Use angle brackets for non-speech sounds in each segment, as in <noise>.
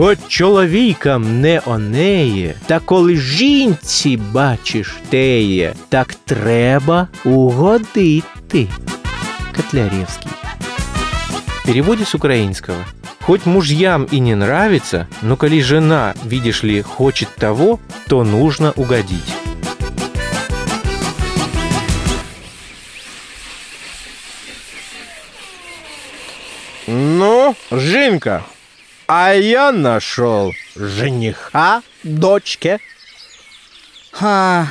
Хоч чоловікам не онеє, та коли жінці бачиш теє, так треба угодити. Котляревский. В переводе с украинского. Хоть мужьям и не нравится, но коли жена, видишь ли, хочет того, то нужно угодить. Ну, Жинка, а я нашел жениха дочке. А,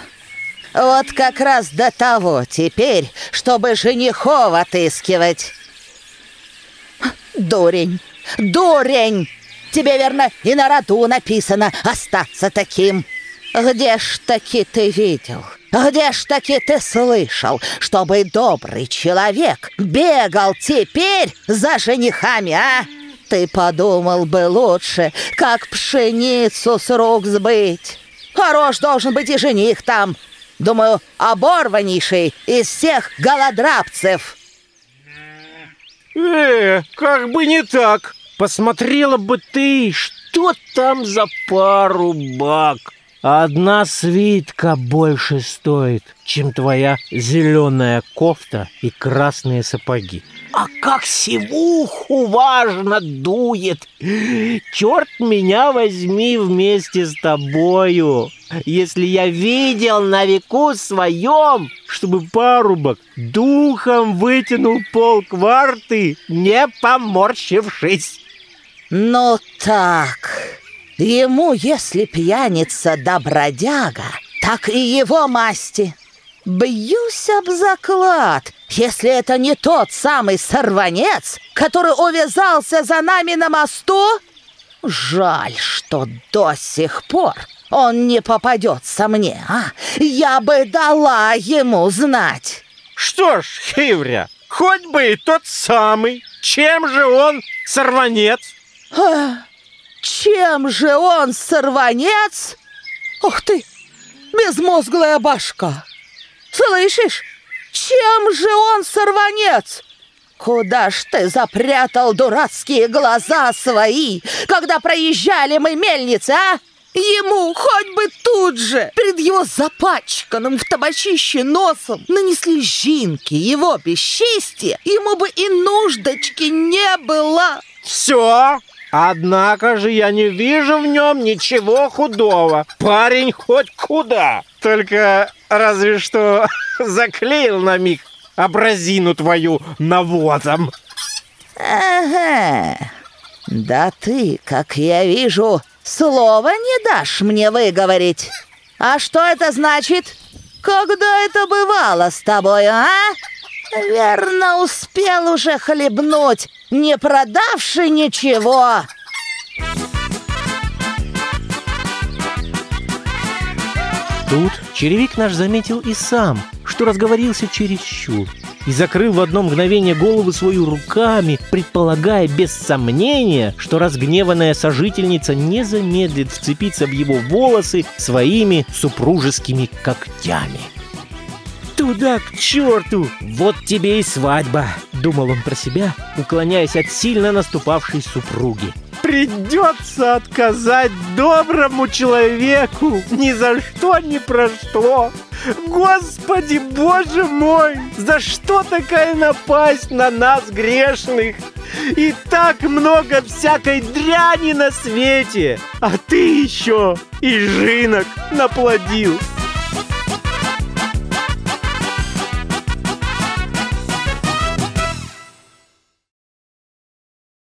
вот как раз до того теперь, чтобы женихов отыскивать. Дурень, дурень! Тебе, верно, и на роду написано остаться таким. Где ж таки ты видел? Где ж таки ты слышал, чтобы добрый человек бегал теперь за женихами, а? ты подумал бы лучше, как пшеницу с рук сбыть. Хорош должен быть и жених там. Думаю, оборваннейший из всех голодрабцев. Э, как бы не так. Посмотрела бы ты, что там за пару бак. Одна свитка больше стоит, чем твоя зеленая кофта и красные сапоги. А как сивуху важно дует! Черт меня возьми вместе с тобою! Если я видел на веку своем, чтобы парубок духом вытянул пол кварты, не поморщившись. Ну так, ему, если пьяница добродяга, так и его масти. Бьюсь об заклад, если это не тот самый сорванец, который увязался за нами на мосту. Жаль, что до сих пор он не попадется мне, а? Я бы дала ему знать. Что ж, Хивря, хоть бы и тот самый. Чем же он сорванец? Ах. чем же он сорванец? Ух ты, безмозглая башка! Слышишь? Чем же он сорванец? Куда ж ты запрятал дурацкие глаза свои, когда проезжали мы мельницы, а? Ему хоть Однако же я не вижу в нем ничего худого. Парень хоть куда. Только разве что <laughs> заклеил на миг абразину твою навозом. Ага. Да ты, как я вижу, слова не дашь мне выговорить. А что это значит? Когда это бывало с тобой, а? верно успел уже хлебнуть, не продавши ничего. Тут черевик наш заметил и сам, что разговорился чересчур, и закрыл в одно мгновение голову свою руками, предполагая без сомнения, что разгневанная сожительница не замедлит вцепиться в его волосы своими супружескими когтями. Туда, к черту! Вот тебе и свадьба!» — думал он про себя, уклоняясь от сильно наступавшей супруги. «Придется отказать доброму человеку! Ни за что, ни про Господи, боже мой! За что такая напасть на нас, грешных? И так много всякой дряни на свете! А ты еще и жинок наплодил!»